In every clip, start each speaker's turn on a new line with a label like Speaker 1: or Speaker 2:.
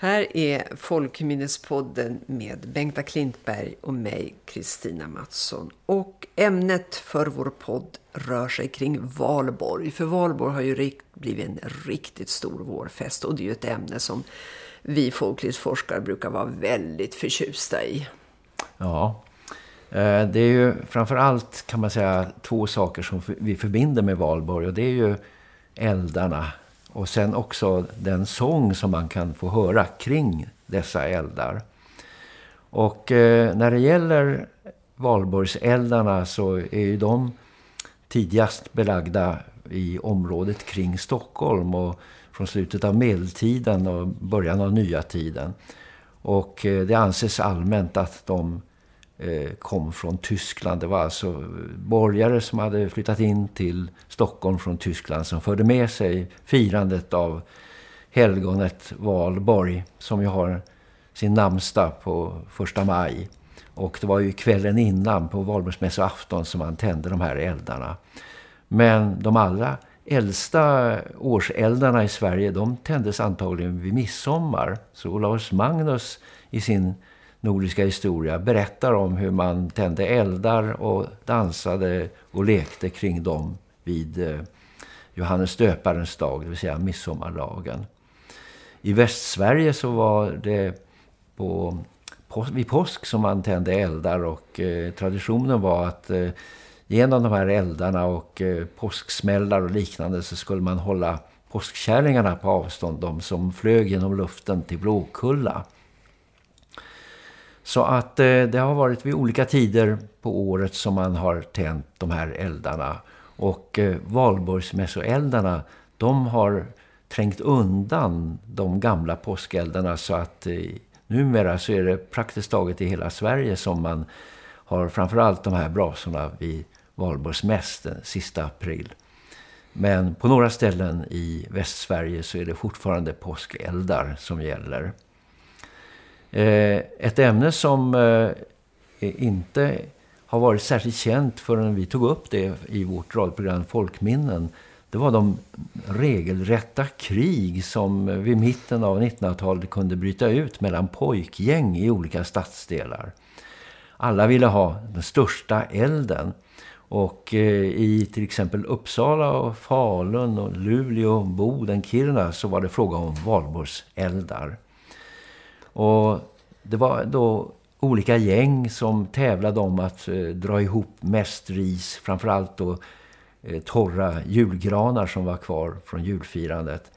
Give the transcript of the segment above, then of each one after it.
Speaker 1: Här är Folkminnespodden med Bengta Klintberg och mig, Kristina Mattsson. Och ämnet för vår podd rör sig kring Valborg. För Valborg har ju blivit en riktigt stor vårfest och det är ju ett ämne som vi folklivsforskare brukar vara väldigt förtjusta i.
Speaker 2: Ja, eh, det är ju framförallt kan man säga två saker som vi förbinder med Valborg och det är ju eldarna och sen också den sång som man kan få höra kring dessa eldar. Och eh, när det gäller Valborgseldarna så är ju de tidigast belagda i området kring Stockholm och från slutet av medeltiden och början av nya tiden. Och eh, det anses allmänt att de Eh, kom från Tyskland. Det var alltså eh, borgare som hade flyttat in till Stockholm från Tyskland som förde med sig firandet av helgonet Valborg som ju har sin namnsdag på första maj. Och det var ju kvällen innan på Valborgsmässoafton som man tände de här eldarna. Men de allra äldsta årseldarna i Sverige de tändes antagligen vid midsommar. Så Olaus Magnus i sin nordiska historia berättar om hur man tände eldar och dansade och lekte kring dem vid eh, Johannes döparens dag, det vill säga midsommardagen. I Västsverige så var det på, på, vid påsk som man tände eldar och eh, traditionen var att eh, genom de här eldarna och eh, påsksmällar och liknande så skulle man hålla påskkärringarna på avstånd, de som flög genom luften till Blåkulla. Så att eh, det har varit vid olika tider på året som man har tänt de här eldarna. Och eh, Valborgsmässoeldarna, de har trängt undan de gamla påskeldarna så att eh, numera så är det praktiskt taget i hela Sverige som man har framförallt de här brasorna vid Valborgsmäss den sista april. Men på några ställen i Västsverige så är det fortfarande påskeldar som gäller. Eh, ett ämne som eh, inte har varit särskilt känt förrän vi tog upp det i vårt radioprogram Folkminnen. Det var de regelrätta krig som vid mitten av 1900-talet kunde bryta ut mellan pojkgäng i olika stadsdelar. Alla ville ha den största elden. Och eh, i till exempel Uppsala, och Falun, och Luleå, Boden, Kiruna så var det fråga om valborgseldar. Och det var då olika gäng som tävlade om att eh, dra ihop mest ris. Framförallt då eh, torra julgranar som var kvar från julfirandet.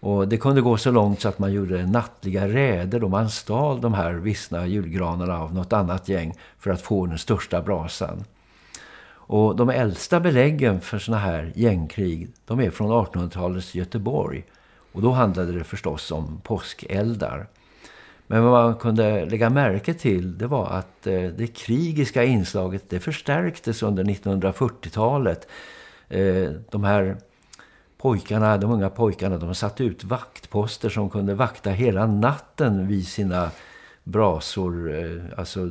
Speaker 2: Och det kunde gå så långt så att man gjorde nattliga räder då man stal de här vissna julgranarna av något annat gäng för att få den största brasan. Och de äldsta beläggen för såna här gängkrig, de är från 1800-talets Göteborg. Och då handlade det förstås om påskeldar. Men vad man kunde lägga märke till det var att eh, det krigiska inslaget det förstärktes under 1940-talet. Eh, de här pojkarna, de unga pojkarna, de satte ut vaktposter som kunde vakta hela natten vid sina brasor. Eh, alltså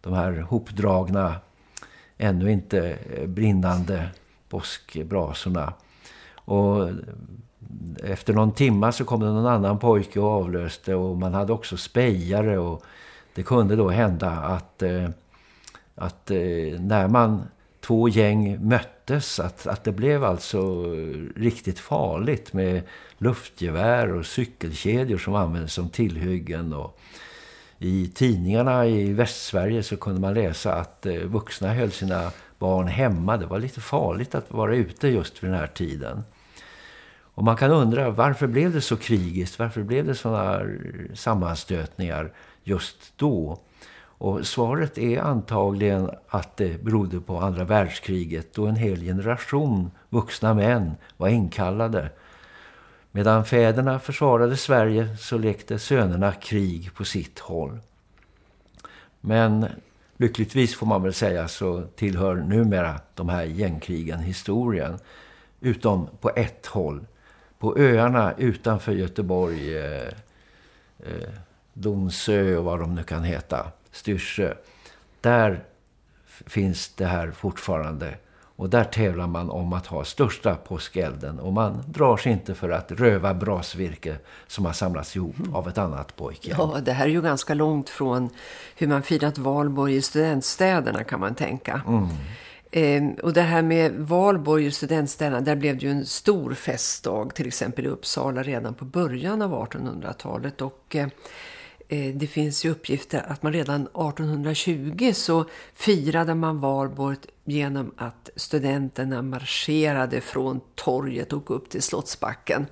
Speaker 2: de här hopdragna, ännu inte brinnande påskbrasorna. Och eh, efter någon timma så kom det någon annan pojke och avlöste och man hade också spejare och det kunde då hända att, eh, att eh, när man två gäng möttes att, att det blev alltså riktigt farligt med luftgevär och cykelkedjor som användes som tillhyggen och i tidningarna i Västsverige så kunde man läsa att vuxna höll sina barn hemma. Det var lite farligt att vara ute just vid den här tiden. Och man kan undra varför blev det så krigiskt? Varför blev det sådana sammanstötningar just då? Och svaret är antagligen att det berodde på andra världskriget då en hel generation vuxna män var inkallade. Medan fäderna försvarade Sverige så lekte sönerna krig på sitt håll. Men lyckligtvis får man väl säga så tillhör numera de här gängkrigen historien. Utom på ett håll på öarna utanför Göteborg, eh, eh, Donsö och vad de nu kan heta, Styrsö. Där finns det här fortfarande. Och där tävlar man om att ha största påskelden. Och man drar sig inte för att röva brasvirke som har samlats ihop mm. av ett annat pojke.
Speaker 1: Ja, det här är ju ganska långt från hur man firat valborg i studentstäderna kan man tänka. Mm. Ehm, och det här med valborg och studentställena, där blev det ju en stor festdag till exempel i Uppsala redan på början av 1800-talet. Och... Eh, eh, det finns ju uppgifter att man redan 1820 så firade man Valborg genom att studenterna marscherade från torget och upp till Slottsbacken.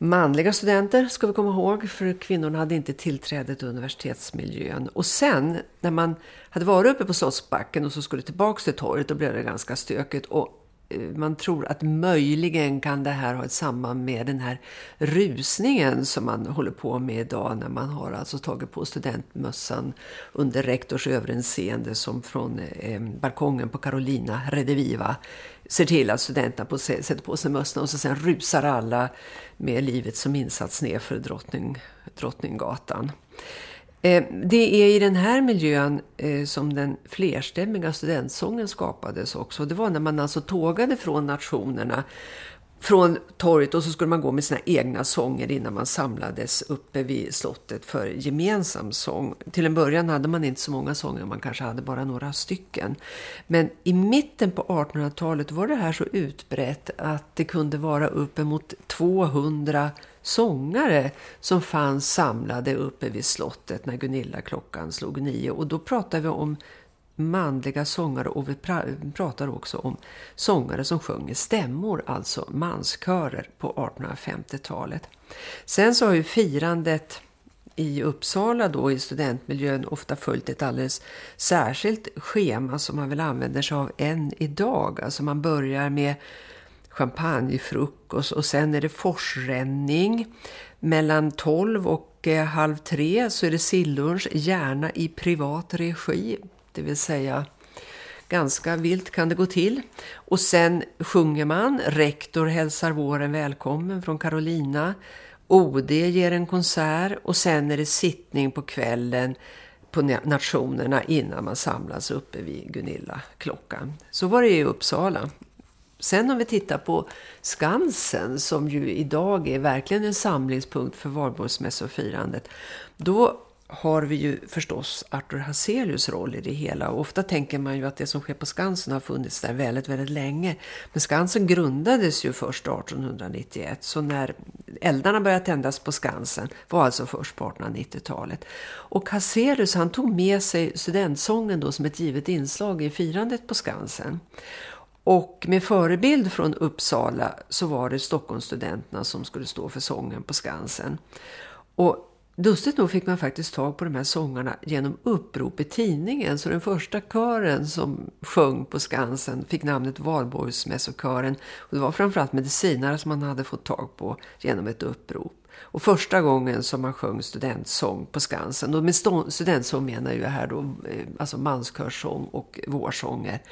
Speaker 1: Manliga studenter ska vi komma ihåg för kvinnorna hade inte tillträde till universitetsmiljön. Och sen när man hade varit uppe på Slottsbacken och så skulle tillbaka till torget då blev det ganska stökigt och eh, man tror att möjligen kan det här ha ett samband med den här rusningen som man håller på med idag när man har alltså tagit på studentmössan under rektors överinseende som från eh, balkongen på Carolina Rediviva ser till att studenterna på sätter på sig mössorna och så sen rusar alla med livet som insats ner för drottning, Drottninggatan. Eh, det är i den här miljön eh, som den flerstämmiga studentsången skapades också. Det var när man alltså tågade från nationerna från torget och så skulle man gå med sina egna sånger innan man samlades uppe vid slottet för gemensam sång. Till en början hade man inte så många sånger, man kanske hade bara några stycken. Men i mitten på 1800-talet var det här så utbrett att det kunde vara uppemot 200 sångare som fanns samlade uppe vid slottet när Gunilla klockan slog nio. Och då pratar vi om manliga sångare och vi pratar också om sångare som sjunger stämmor, alltså manskörer på 1850-talet. Sen så har ju firandet i Uppsala då i studentmiljön ofta följt ett alldeles särskilt schema som man väl använder sig av än idag. Alltså man börjar med champagnefrukost och sen är det forsränning. Mellan 12 och eh, halv tre så är det sillunch, gärna i privat regi. Det vill säga ganska vilt kan det gå till. Och sen sjunger man, rektor hälsar våren välkommen från Carolina. OD ger en konsert och sen är det sittning på kvällen på nationerna innan man samlas uppe vid Gunilla klockan. Så var det i Uppsala. Sen om vi tittar på Skansen som ju idag är verkligen en samlingspunkt för valborgsmässofirandet. Då har vi ju förstås Arthur Hazelius roll i det hela. Och ofta tänker man ju att det som sker på Skansen har funnits där väldigt, väldigt länge. Men Skansen grundades ju först 1891. Så när eldarna började tändas på Skansen var alltså först på 1890-talet. Och Hazelius han tog med sig studentsången då som ett givet inslag i firandet på Skansen. Och med förebild från Uppsala så var det Stockholmsstudenterna som skulle stå för sången på Skansen. Och lustigt nog fick man faktiskt tag på de här sångarna genom upprop i tidningen. Så den första kören som sjöng på Skansen fick namnet Valborgsmässokören. Och det var framförallt medicinare som man hade fått tag på genom ett upprop. Och första gången som man sjöng studentsång på Skansen. Och med studentsång menar jag här då eh, alltså manskörsång och vårsånger.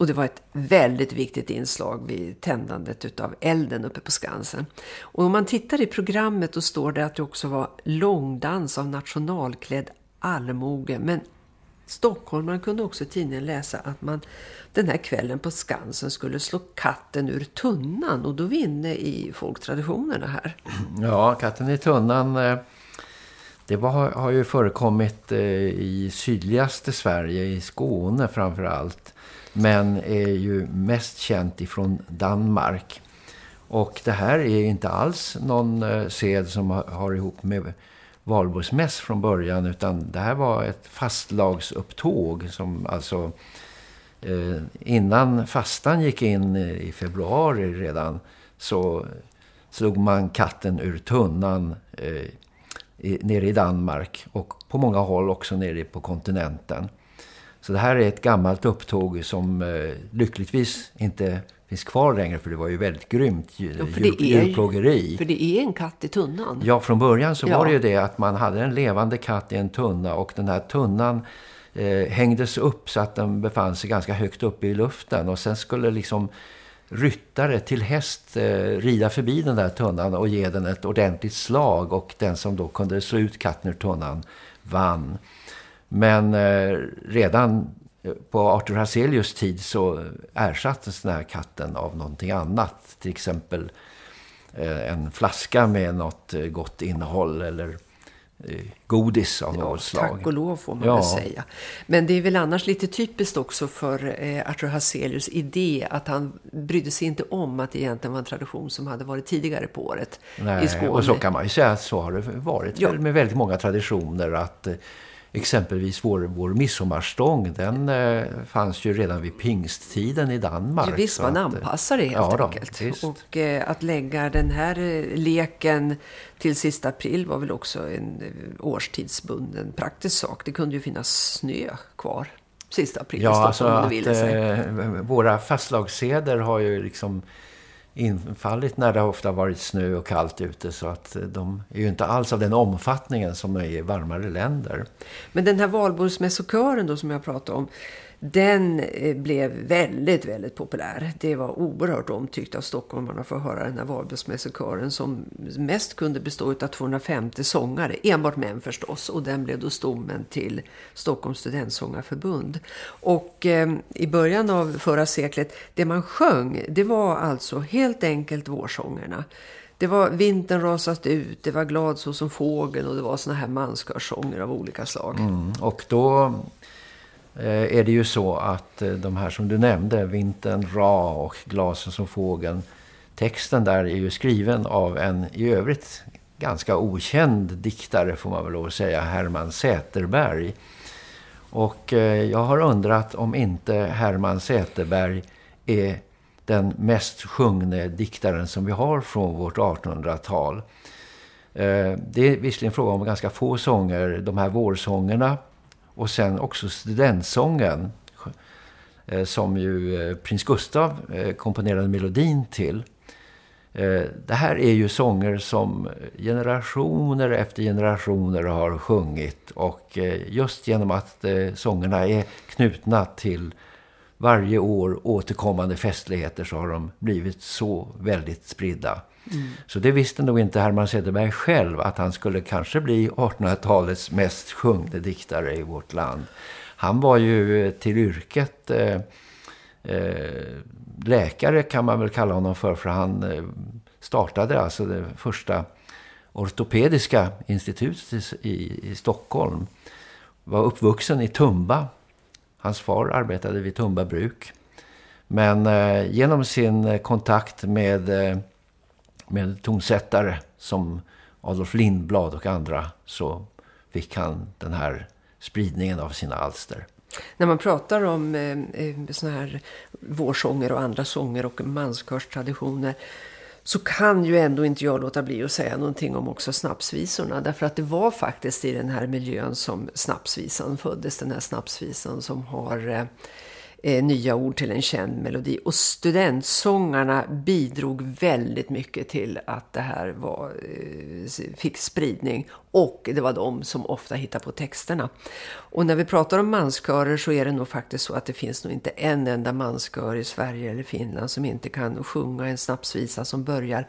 Speaker 1: Och det var ett väldigt viktigt inslag vid tändandet av elden uppe på Skansen. Och om man tittar i programmet då står det att det också var långdans av nationalklädd allmoge. Men Stockholm kunde också i tidningen läsa att man den här kvällen på Skansen skulle slå katten ur tunnan. Och då är vi inne i folktraditionerna här.
Speaker 2: Ja, katten i tunnan... Eh, det var, har ju förekommit eh, i sydligaste Sverige, i Skåne framför allt men är ju mest känt ifrån Danmark. Och det här är inte alls någon eh, sed som har ihop med valborgsmäss från början utan det här var ett fastlagsupptåg som alltså eh, innan fastan gick in eh, i februari redan så slog man katten ur tunnan eh, i, nere i Danmark och på många håll också nere på kontinenten. Så det här är ett gammalt upptåg som eh, lyckligtvis inte finns kvar längre för det var ju väldigt grymt ja, för djur, djurplågeri.
Speaker 1: För det är en katt i tunnan.
Speaker 2: Ja, från början så ja. var det ju det att man hade en levande katt i en tunna och den här tunnan eh, hängdes upp så att den befann sig ganska högt uppe i luften och sen skulle liksom ryttare till häst eh, rida förbi den där tunnan och ge den ett ordentligt slag och den som då kunde slå ut katten ur tunnan vann. Men eh, redan på Arthur Hazelius tid så ersattes den här katten av någonting annat. Till exempel eh, en flaska med något eh, gott innehåll eller eh, godis av
Speaker 1: ja,
Speaker 2: något slag.
Speaker 1: Tack och lov får man
Speaker 2: ja.
Speaker 1: väl säga. Men det är väl annars lite typiskt också för Arthur Hazelius idé att han brydde sig inte om att det egentligen var en tradition som hade varit tidigare på året
Speaker 2: Nej,
Speaker 1: i Skåne.
Speaker 2: Och så kan man ju säga att så har det varit
Speaker 1: ja.
Speaker 2: med väldigt många traditioner att Exempelvis vår, vår midsommarstång, den eh, fanns ju redan vid pingsttiden i Danmark.
Speaker 1: Ja, visst, man
Speaker 2: att,
Speaker 1: anpassar det helt
Speaker 2: ja,
Speaker 1: enkelt.
Speaker 2: Då,
Speaker 1: och eh, att lägga den här eh, leken till sista april var väl också en eh, årstidsbunden praktisk sak. Det kunde ju finnas snö kvar sista april
Speaker 2: ja,
Speaker 1: i Stockholm
Speaker 2: alltså
Speaker 1: om det ville
Speaker 2: att, eh, Våra fastlagsseder har ju liksom infallit när det ofta varit snö och kallt ute så att eh, de är ju inte alls av den omfattningen som är i varmare länder.
Speaker 1: Men den här Valborgsmässokören då som jag pratade om den eh, blev väldigt, väldigt populär. Det var oerhört omtyckt av stockholmarna för att höra den här Valborgsmässokören som mest kunde bestå av 250 sångare, enbart män förstås. Och den blev då stommen till Stockholms studentsångarförbund. Och eh, i början av förra seklet, det man sjöng, det var alltså helt enkelt vårsångerna. Det var Vintern rasat ut, det var Glad så som fågel och det var såna här manskörsånger av olika slag.
Speaker 2: Mm, och då Eh, är det ju så att eh, de här som du nämnde, Vintern Ra och Glasen som fågeln, texten där är ju skriven av en i övrigt ganska okänd diktare får man väl lov att säga, Herman Säterberg. Och eh, jag har undrat om inte Herman Säterberg är den mest sjungne diktaren som vi har från vårt 1800-tal. Det är visserligen fråga om ganska få sånger, de här vårsångerna och sen också studentsången eh, som ju eh, prins Gustav eh, komponerade melodin till. Det här är ju sånger som generationer efter generationer har sjungit och just genom att sångerna är knutna till varje år återkommande festligheter så har de blivit så väldigt spridda. Mm. Så det visste nog inte Herman Sederberg själv att han skulle kanske bli 1800-talets mest sjungde diktare i vårt land. Han var ju till yrket eh, eh, läkare kan man väl kalla honom för för han eh, startade alltså det första ortopediska institutet i, i Stockholm. Var uppvuxen i Tumba. Hans far arbetade vid Tumba bruk. Men eh, genom sin eh, kontakt med eh, med tonsättare som Adolf Lindblad och andra så fick han den här spridningen av sina alster.
Speaker 1: När man pratar om eh, eh såna här vårsånger och andra sånger och manskörstraditioner så kan ju ändå inte jag låta bli att säga någonting om också snapsvisorna. Därför att det var faktiskt i den här miljön som snapsvisan föddes. Den här snapsvisan som har... Eh, Eh, nya ord till en känd melodi. Och studentsångarna bidrog väldigt mycket till att det här var, eh, fick spridning. Och det var de som ofta hittade på texterna. Och när vi pratar om manskörer så är det nog faktiskt så att det finns nog inte en enda manskör i Sverige eller Finland som inte kan sjunga en snapsvisa som börjar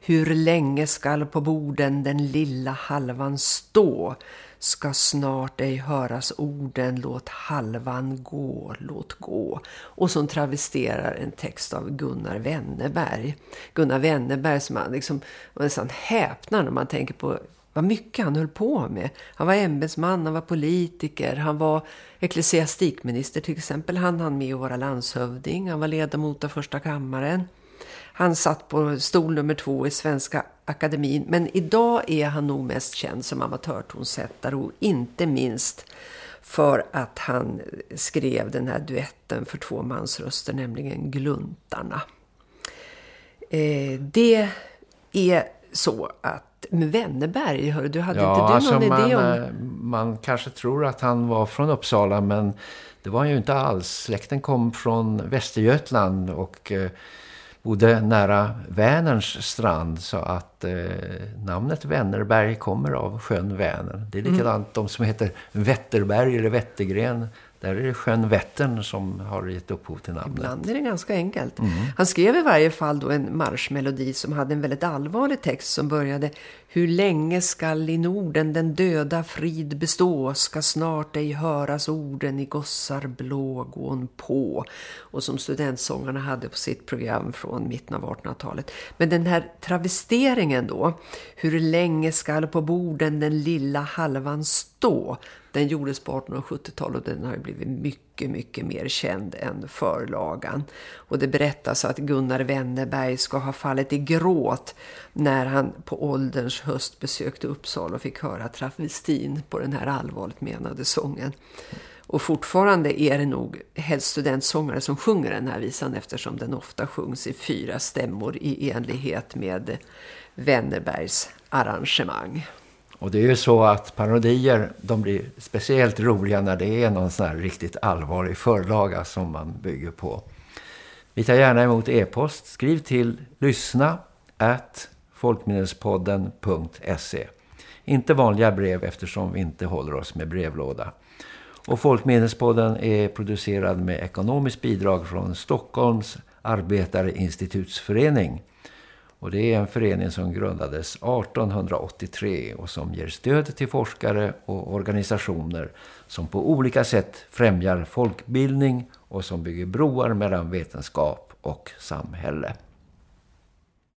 Speaker 1: Hur länge skall på borden den lilla halvan stå? Ska snart ej höras orden låt halvan gå, låt gå. Och som travesterar en text av Gunnar Wennerberg. Gunnar Wennerberg som man liksom man nästan häpnar när man tänker på vad mycket han höll på med. Han var ämbetsman, han var politiker, han var ecklesiastikminister till exempel. Han hann med att vara landshövding, han var ledamot av första kammaren. Han satt på stol nummer två i Svenska akademin. Men idag är han nog mest känd som amatörtonsättare och inte minst för att han skrev den här duetten för två mansröster, nämligen Gluntarna. Eh, det är så att med Wennerberg, hör du, hade
Speaker 2: ja,
Speaker 1: inte du
Speaker 2: alltså
Speaker 1: någon
Speaker 2: man,
Speaker 1: idé om...
Speaker 2: Eh, man kanske tror att han var från Uppsala men det var han ju inte alls. Släkten kom från Västergötland och eh, bodde nära Vänerns strand så att eh, namnet Vännerberg kommer av sjön Vänern. Det är likadant mm. de som heter Vätterberg eller Vättergren där är det sjön Vättern som har gett upphov till namnet.
Speaker 1: Ibland är det ganska enkelt. Mm. Han skrev i varje fall då en marschmelodi som hade en väldigt allvarlig text som började Hur länge skall i Norden den döda frid bestå ska snart ej höras orden i gossar blågån på och som studentsångarna hade på sitt program från mitten av 1800-talet. Men den här travesteringen då Hur länge skall på borden den lilla halvan stå den gjordes på 1870-talet och den har blivit mycket, mycket mer känd än förlagan. Och det berättas att Gunnar Wennerberg ska ha fallit i gråt när han på ålderns höst besökte Uppsala och fick höra travestin på den här allvarligt menade sången. Och fortfarande är det nog helst studentsångare som sjunger den här visan eftersom den ofta sjungs i fyra stämmor i enlighet med Wennerbergs arrangemang.
Speaker 2: Och det är ju så att parodier, de blir speciellt roliga när det är någon sån här riktigt allvarlig förlaga som man bygger på. Vi tar gärna emot e-post. Skriv till lyssna at folkminnespodden.se Inte vanliga brev eftersom vi inte håller oss med brevlåda. Och Folkminnespodden är producerad med ekonomiskt bidrag från Stockholms Arbetareinstitutsförening- och det är en förening som grundades 1883 och som ger stöd till forskare och organisationer som på olika sätt främjar folkbildning och som bygger broar mellan vetenskap och samhälle.